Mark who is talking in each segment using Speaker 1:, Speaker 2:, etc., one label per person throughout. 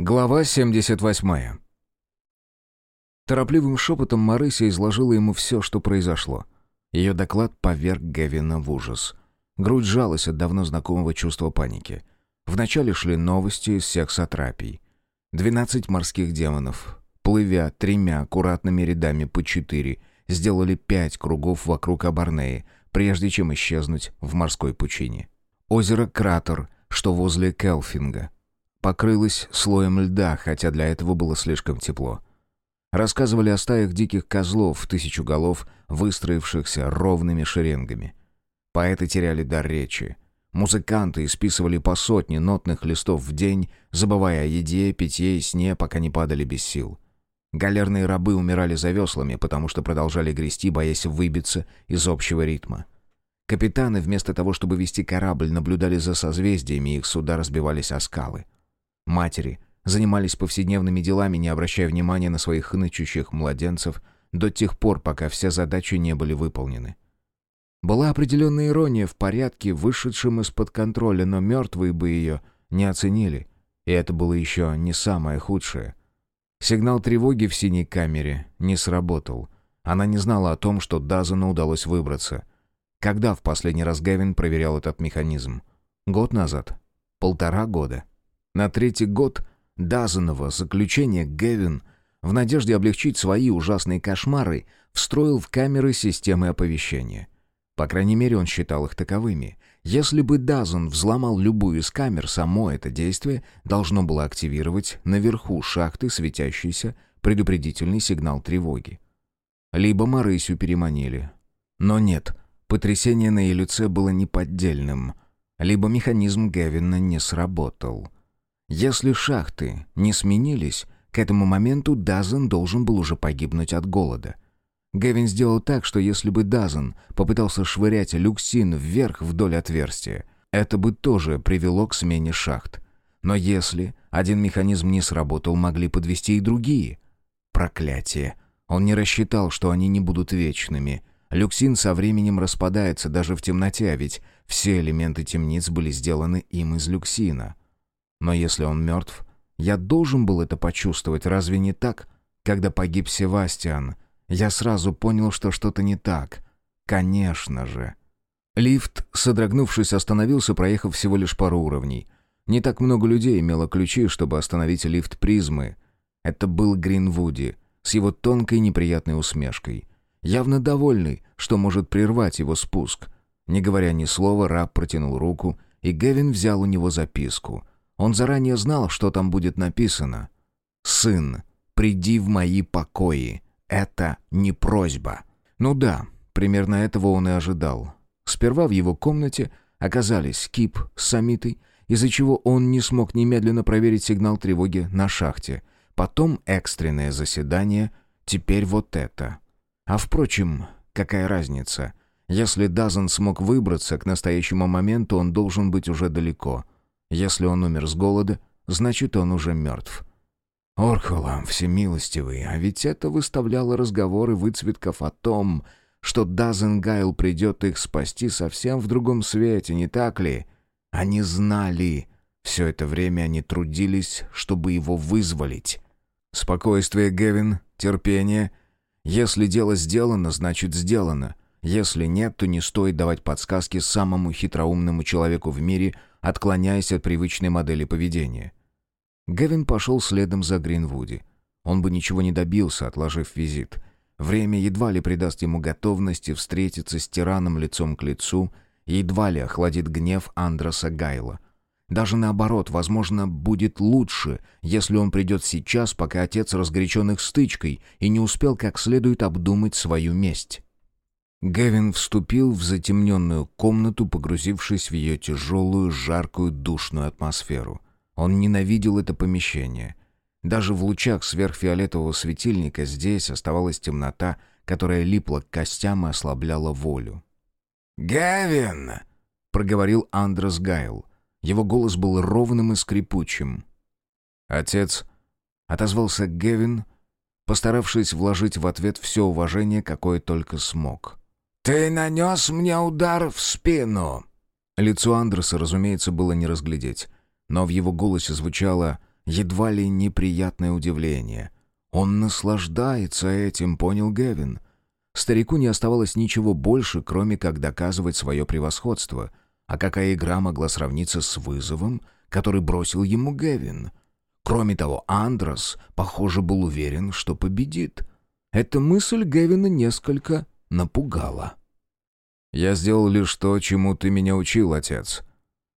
Speaker 1: Глава 78. Торопливым шепотом Марыся изложила ему все, что произошло. Ее доклад поверг Гевина в ужас. Грудь сжалась от давно знакомого чувства паники. Вначале шли новости из всех сатрапий. Двенадцать морских демонов, плывя тремя аккуратными рядами по четыре, сделали пять кругов вокруг Абарнеи, прежде чем исчезнуть в морской пучине. Озеро Кратер, что возле Келфинга — покрылась слоем льда, хотя для этого было слишком тепло. Рассказывали о стаях диких козлов в тысячу голов, выстроившихся ровными шеренгами. Поэты теряли дар речи. Музыканты исписывали по сотне нотных листов в день, забывая о еде, питье и сне, пока не падали без сил. Галерные рабы умирали за веслами, потому что продолжали грести, боясь выбиться из общего ритма. Капитаны, вместо того, чтобы вести корабль, наблюдали за созвездиями, их суда разбивались о скалы. Матери занимались повседневными делами, не обращая внимания на своих хнычущих младенцев до тех пор, пока все задачи не были выполнены. Была определенная ирония в порядке, вышедшем из-под контроля, но мертвые бы ее не оценили, и это было еще не самое худшее. Сигнал тревоги в синей камере не сработал. Она не знала о том, что Дазану удалось выбраться. Когда в последний раз Гевин проверял этот механизм? Год назад? Полтора года? На третий год Дазанова заключения Гевин, в надежде облегчить свои ужасные кошмары, встроил в камеры системы оповещения. По крайней мере, он считал их таковыми. Если бы Дазан взломал любую из камер, само это действие должно было активировать наверху шахты светящийся предупредительный сигнал тревоги. Либо Марысю переманили. Но нет, потрясение на ее лице было неподдельным. Либо механизм Гевина не сработал. Если шахты не сменились, к этому моменту Дазен должен был уже погибнуть от голода. Гевин сделал так, что если бы Дазен попытался швырять люксин вверх вдоль отверстия, это бы тоже привело к смене шахт. Но если один механизм не сработал, могли подвести и другие. Проклятие. Он не рассчитал, что они не будут вечными. Люксин со временем распадается даже в темноте, а ведь все элементы темниц были сделаны им из люксина. Но если он мертв, я должен был это почувствовать, разве не так? Когда погиб Севастиан, я сразу понял, что что-то не так. Конечно же. Лифт, содрогнувшись, остановился, проехав всего лишь пару уровней. Не так много людей имело ключи, чтобы остановить лифт призмы. Это был Гринвуди с его тонкой неприятной усмешкой. Явно довольный, что может прервать его спуск. Не говоря ни слова, раб протянул руку, и Гевин взял у него записку — он заранее знал, что там будет написано. «Сын, приди в мои покои. Это не просьба». Ну да, примерно этого он и ожидал. Сперва в его комнате оказались Кип с Самитой, из-за чего он не смог немедленно проверить сигнал тревоги на шахте. Потом экстренное заседание, теперь вот это. А впрочем, какая разница? Если Дазен смог выбраться, к настоящему моменту он должен быть уже далеко — если он умер с голода, значит, он уже мертв. Орхолам всемилостивый, а ведь это выставляло разговоры выцветков о том, что Дазенгайл придет их спасти совсем в другом свете, не так ли? Они знали. Все это время они трудились, чтобы его вызволить. Спокойствие, Гевин, терпение. Если дело сделано, значит сделано. Если нет, то не стоит давать подсказки самому хитроумному человеку в мире, отклоняясь от привычной модели поведения. Гевин пошел следом за Гринвуди. Он бы ничего не добился, отложив визит. Время едва ли придаст ему готовности встретиться с тираном лицом к лицу, едва ли охладит гнев Андроса Гайла. Даже наоборот, возможно, будет лучше, если он придет сейчас, пока отец разгорячен их стычкой и не успел как следует обдумать свою месть. Гевин вступил в затемненную комнату, погрузившись в ее тяжелую, жаркую, душную атмосферу. Он ненавидел это помещение. Даже в лучах сверхфиолетового светильника здесь оставалась темнота, которая липла к костям и ослабляла волю.
Speaker 2: «Гевин!» — проговорил
Speaker 1: Андрес Гайл. Его голос был ровным и скрипучим. «Отец!» — отозвался Гевин, постаравшись вложить в ответ все уважение, какое только смог.
Speaker 2: «Ты нанес мне удар в спину!»
Speaker 1: Лицо Андреса, разумеется, было не разглядеть, но в его голосе звучало едва ли неприятное удивление. Он наслаждается этим, понял Гевин. Старику не оставалось ничего больше, кроме как доказывать свое превосходство. А какая игра могла сравниться с вызовом, который бросил ему Гевин? Кроме того, Андрос, похоже, был уверен, что победит. Эта мысль Гевина несколько напугала. «Я сделал лишь то, чему ты меня учил, отец».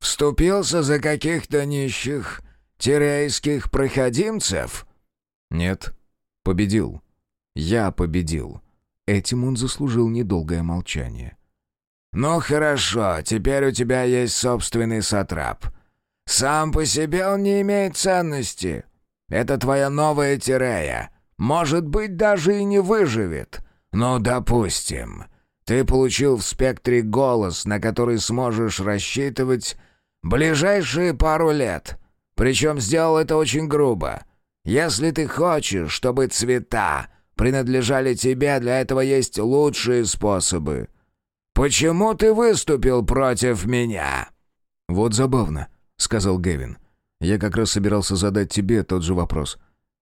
Speaker 2: «Вступился за каких-то нищих тирейских проходимцев?»
Speaker 1: «Нет, победил. Я победил». Этим он заслужил недолгое молчание.
Speaker 2: «Ну хорошо, теперь у тебя есть собственный сатрап. Сам по себе он не имеет ценности. Это твоя новая Тирея. Может быть, даже и не выживет. Ну, допустим, ты получил в спектре голос, на который сможешь рассчитывать ближайшие пару лет. Причем сделал это очень грубо. Если ты хочешь, чтобы цвета принадлежали тебе, для этого есть лучшие способы. Почему ты выступил против меня?»
Speaker 1: «Вот забавно», — сказал Гевин. «Я как раз собирался задать тебе тот же вопрос.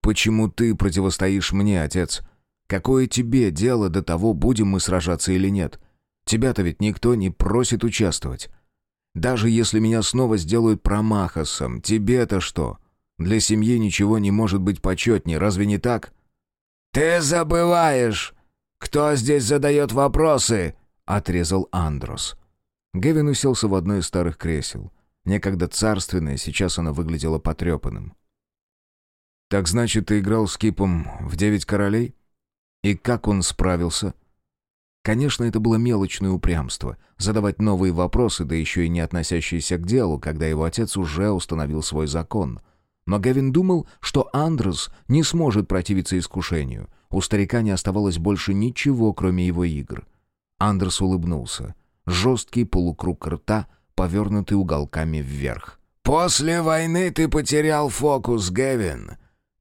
Speaker 1: Почему ты противостоишь мне, отец? Какое тебе дело до того, будем мы сражаться или нет? Тебя-то ведь никто не просит участвовать. Даже если меня снова сделают промахосом, тебе-то что? Для семьи ничего не может быть почетнее, разве не так?»
Speaker 2: «Ты забываешь, кто здесь задает вопросы?» — отрезал Андрос.
Speaker 1: Гевин уселся в одно из старых кресел. Некогда царственное, сейчас оно выглядело потрепанным. «Так значит, ты играл с Кипом в «Девять королей»? И как он справился?» Конечно, это было мелочное упрямство — задавать новые вопросы, да еще и не относящиеся к делу, когда его отец уже установил свой закон. Но Гевин думал, что Андрес не сможет противиться искушению. У старика не оставалось больше ничего, кроме его игр. Андрес улыбнулся. Жесткий полукруг рта, повернутый уголками вверх.
Speaker 2: «После войны ты потерял фокус, Гевин.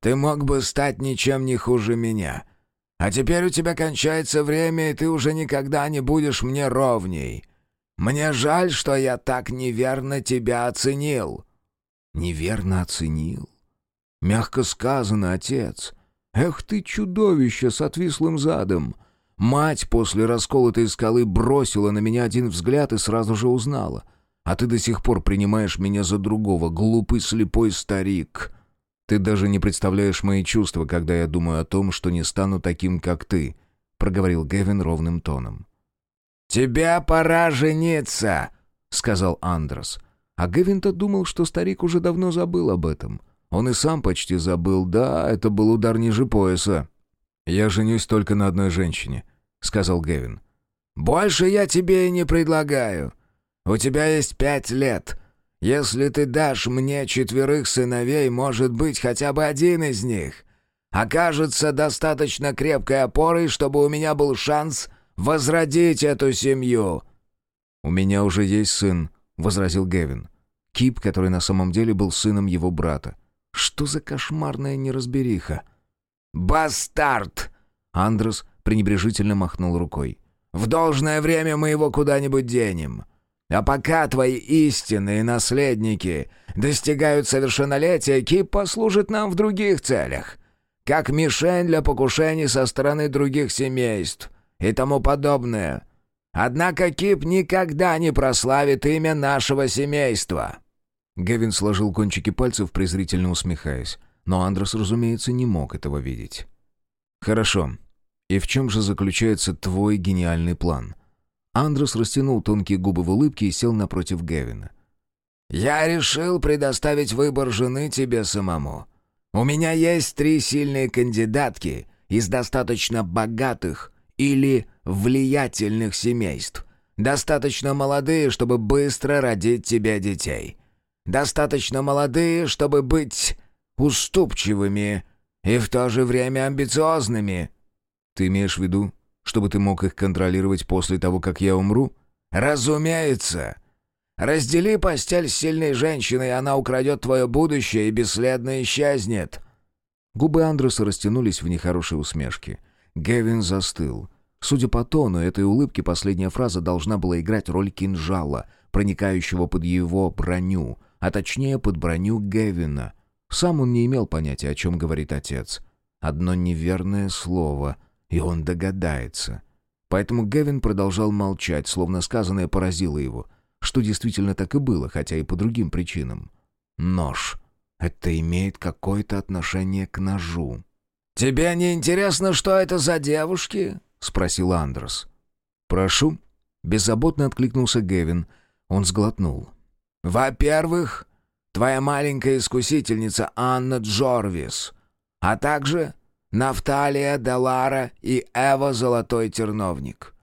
Speaker 2: Ты мог бы стать ничем не хуже меня. А теперь у тебя кончается время, и ты уже никогда не будешь мне ровней. Мне жаль, что я так неверно тебя оценил».
Speaker 1: «Неверно оценил?» «Мягко сказано, отец. Эх ты, чудовище с отвислым задом!» Мать после расколотой скалы бросила на меня один взгляд и сразу же узнала. А ты до сих пор принимаешь меня за другого, глупый слепой старик. Ты даже не представляешь мои чувства, когда я думаю о том, что не стану таким, как ты», — проговорил Гевин ровным тоном.
Speaker 2: «Тебя пора жениться», — сказал Андрос.
Speaker 1: А Гевин-то думал, что старик уже давно забыл об этом. Он и сам почти забыл, да, это был удар ниже пояса. «Я женюсь только на одной женщине», — сказал Гевин.
Speaker 2: «Больше я тебе и не предлагаю. У тебя есть пять лет. Если ты дашь мне четверых сыновей, может быть, хотя бы один из них окажется достаточно крепкой опорой, чтобы у меня был шанс возродить эту семью».
Speaker 1: «У меня уже есть сын», — возразил Гевин. Кип, который на самом деле был сыном его брата. «Что за кошмарная неразбериха?»
Speaker 2: «Бастард!»
Speaker 1: Андрес пренебрежительно махнул рукой.
Speaker 2: «В должное время мы его куда-нибудь денем. А пока твои истинные наследники достигают совершеннолетия, Кип послужит нам в других целях, как мишень для покушений со стороны других семейств и тому подобное. Однако Кип никогда не прославит имя нашего семейства».
Speaker 1: Гевин сложил кончики пальцев, презрительно усмехаясь. Но Андрес, разумеется, не мог этого видеть. «Хорошо. И в чем же заключается твой гениальный план?» Андрес растянул тонкие губы в улыбке и сел напротив Гевина.
Speaker 2: «Я решил предоставить выбор жены тебе самому. У меня есть три сильные кандидатки из достаточно богатых или влиятельных семейств. Достаточно молодые, чтобы быстро родить тебе детей. Достаточно молодые, чтобы быть уступчивыми и в то же время амбициозными».
Speaker 1: «Ты имеешь в виду чтобы ты мог их контролировать после того, как я умру?»
Speaker 2: «Разумеется. Раздели постель с сильной женщиной, она украдет твое будущее и бесследно исчезнет».
Speaker 1: Губы Андреса растянулись в нехорошей усмешке. Гевин застыл. Судя по тону этой улыбки, последняя фраза должна была играть роль кинжала, проникающего под его броню, а точнее под броню Гевина. Сам он не имел понятия, о чем говорит отец. Одно неверное слово, и он догадается. Поэтому Гевин продолжал молчать, словно сказанное поразило его, что действительно так и было, хотя и по другим причинам. Нож. Это имеет какое-то отношение к ножу.
Speaker 2: «Тебе не интересно, что это за девушки?» — спросил Андрес.
Speaker 1: «Прошу». Беззаботно откликнулся Гевин. Он сглотнул.
Speaker 2: «Во-первых, твоя маленькая искусительница Анна Джорвис, а также Нафталия Далара и Эва Золотой Терновник.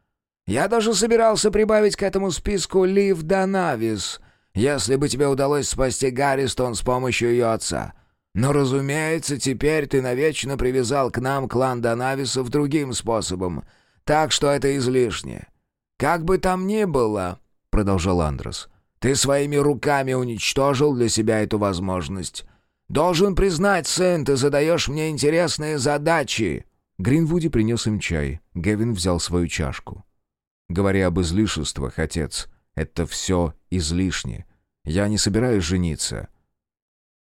Speaker 2: Я даже собирался прибавить к этому списку Лив Данавис, если бы тебе удалось спасти Гарристон с помощью ее отца. Но, разумеется, теперь ты навечно привязал к нам клан Данависов другим способом, так что это излишне. Как бы там ни было, — продолжал Андрес, — ты своими руками уничтожил для себя эту возможность. Должен признать, сын, ты задаешь мне интересные задачи».
Speaker 1: Гринвуди принес им чай. Гевин взял свою чашку. «Говоря об излишествах, отец, это все излишне. Я не собираюсь жениться».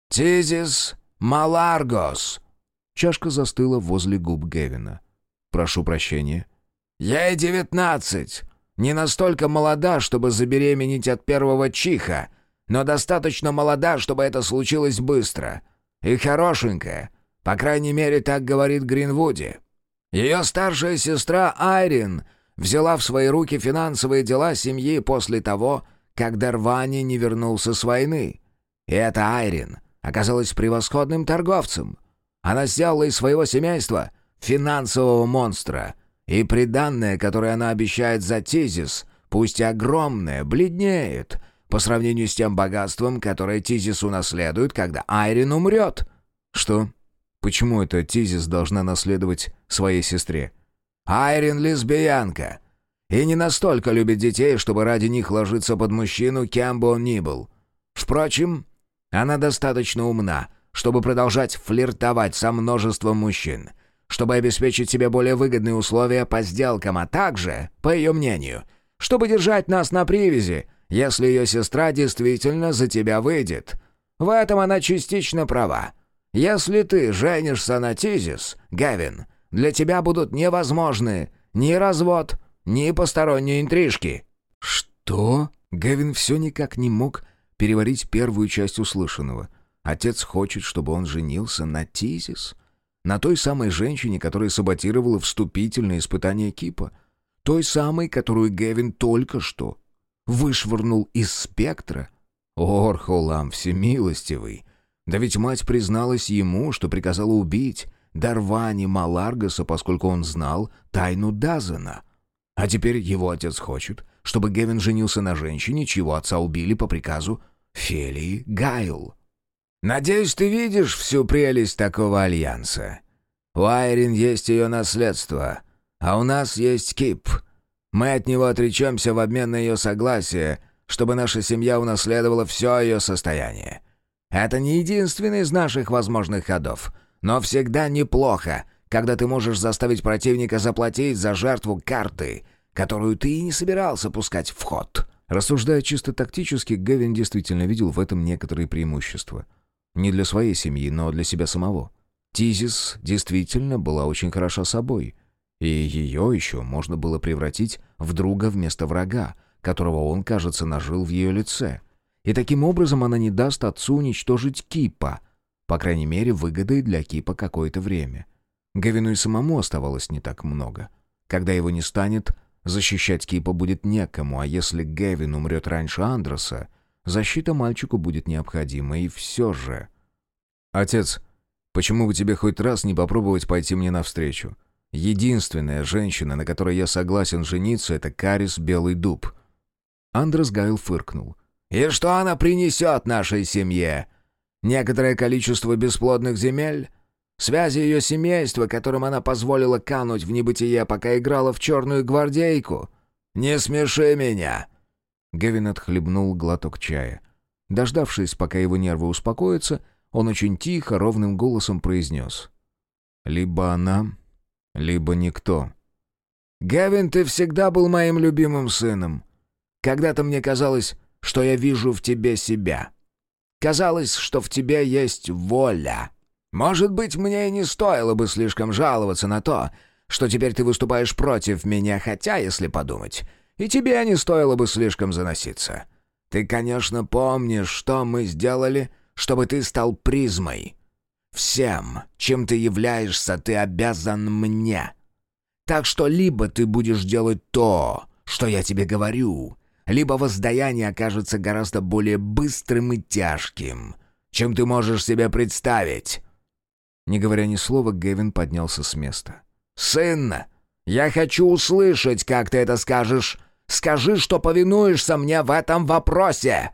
Speaker 2: «Тизис Маларгос!»
Speaker 1: Чашка застыла возле губ Гевина. «Прошу прощения».
Speaker 2: «Ей девятнадцать. Не настолько молода, чтобы забеременеть от первого чиха, но достаточно молода, чтобы это случилось быстро. И хорошенькая. По крайней мере, так говорит Гринвуди. Ее старшая сестра Айрин взяла в свои руки финансовые дела семьи после того, как Дарвани не вернулся с войны. И эта Айрин оказалась превосходным торговцем. Она сделала из своего семейства финансового монстра, и приданное, которое она обещает за Тизис, пусть огромное, бледнеет — по сравнению с тем богатством, которое Тизис унаследует, когда Айрин умрет».
Speaker 1: «Что? Почему это Тизис должна наследовать своей сестре?»
Speaker 2: «Айрин лесбиянка. И не настолько любит детей, чтобы ради них ложиться под мужчину, кем бы он ни был. Впрочем, она достаточно умна, чтобы продолжать флиртовать со множеством мужчин, чтобы обеспечить себе более выгодные условия по сделкам, а также, по ее мнению, чтобы держать нас на привязи, если ее сестра действительно за тебя выйдет. В этом она частично права. Если ты женишься на Тизис, Гавин, для тебя будут невозможны ни развод, ни посторонние интрижки».
Speaker 1: «Что?» Гавин все никак не мог переварить первую часть услышанного. Отец хочет, чтобы он женился на Тизис? На той самой женщине, которая саботировала вступительное испытание Кипа? Той самой, которую Гевин только что вышвырнул из спектра? Орхолам всемилостивый! Да ведь мать призналась ему, что приказала убить Дарвани Маларгаса, поскольку он знал тайну Дазана. А теперь его отец хочет, чтобы Гевин женился на женщине, чьего отца убили по приказу Фелии Гайл.
Speaker 2: «Надеюсь, ты видишь всю прелесть такого альянса. У Айрин есть ее наследство, а у нас есть Кип, мы от него отречемся в обмен на ее согласие, чтобы наша семья унаследовала все ее состояние. Это не единственный из наших возможных ходов, но всегда неплохо, когда ты можешь заставить противника заплатить за жертву карты, которую ты и не собирался пускать в ход».
Speaker 1: Рассуждая чисто тактически, Гевин действительно видел в этом некоторые преимущества. Не для своей семьи, но для себя самого. Тизис действительно была очень хороша собой — и ее еще можно было превратить в друга вместо врага, которого он, кажется, нажил в ее лице. И таким образом она не даст отцу уничтожить Кипа. По крайней мере, выгодой для Кипа какое-то время. Гавину и самому оставалось не так много. Когда его не станет, защищать Кипа будет некому, а если Гевин умрет раньше Андроса, защита мальчику будет необходима, и все же... «Отец, почему бы тебе хоть раз не попробовать пойти мне навстречу? Единственная женщина, на которой я согласен жениться, это Карис Белый Дуб». Андрес Гайл фыркнул.
Speaker 2: «И что она принесет нашей семье? Некоторое количество бесплодных земель? Связи ее семейства, которым она позволила кануть в небытие, пока играла в черную гвардейку? Не смеши меня!»
Speaker 1: Гевин отхлебнул глоток чая. Дождавшись, пока его нервы успокоятся, он очень тихо, ровным голосом произнес. «Либо она, либо никто.
Speaker 2: «Гевин, ты всегда был моим любимым сыном. Когда-то мне казалось, что я вижу в тебе себя. Казалось, что в тебе есть воля. Может быть, мне и не стоило бы слишком жаловаться на то, что теперь ты выступаешь против меня, хотя, если подумать, и тебе не стоило бы слишком заноситься. Ты, конечно, помнишь, что мы сделали, чтобы ты стал призмой. Всем, чем ты являешься, ты обязан мне. Так что либо ты будешь делать то, что я тебе говорю, либо воздаяние окажется гораздо более быстрым и тяжким, чем ты можешь себе представить».
Speaker 1: Не говоря ни слова, Гевин поднялся с места.
Speaker 2: «Сын, я хочу услышать, как ты это скажешь. Скажи, что повинуешься мне в этом вопросе!»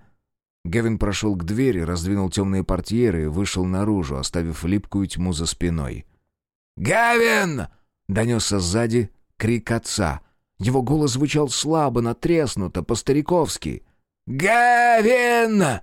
Speaker 1: Гевин прошел к двери, раздвинул темные портьеры и вышел наружу, оставив липкую тьму за спиной.
Speaker 2: «Гевин!»
Speaker 1: — донесся сзади крик отца. Его голос звучал слабо, натреснуто, по-стариковски.
Speaker 2: «Гевин!»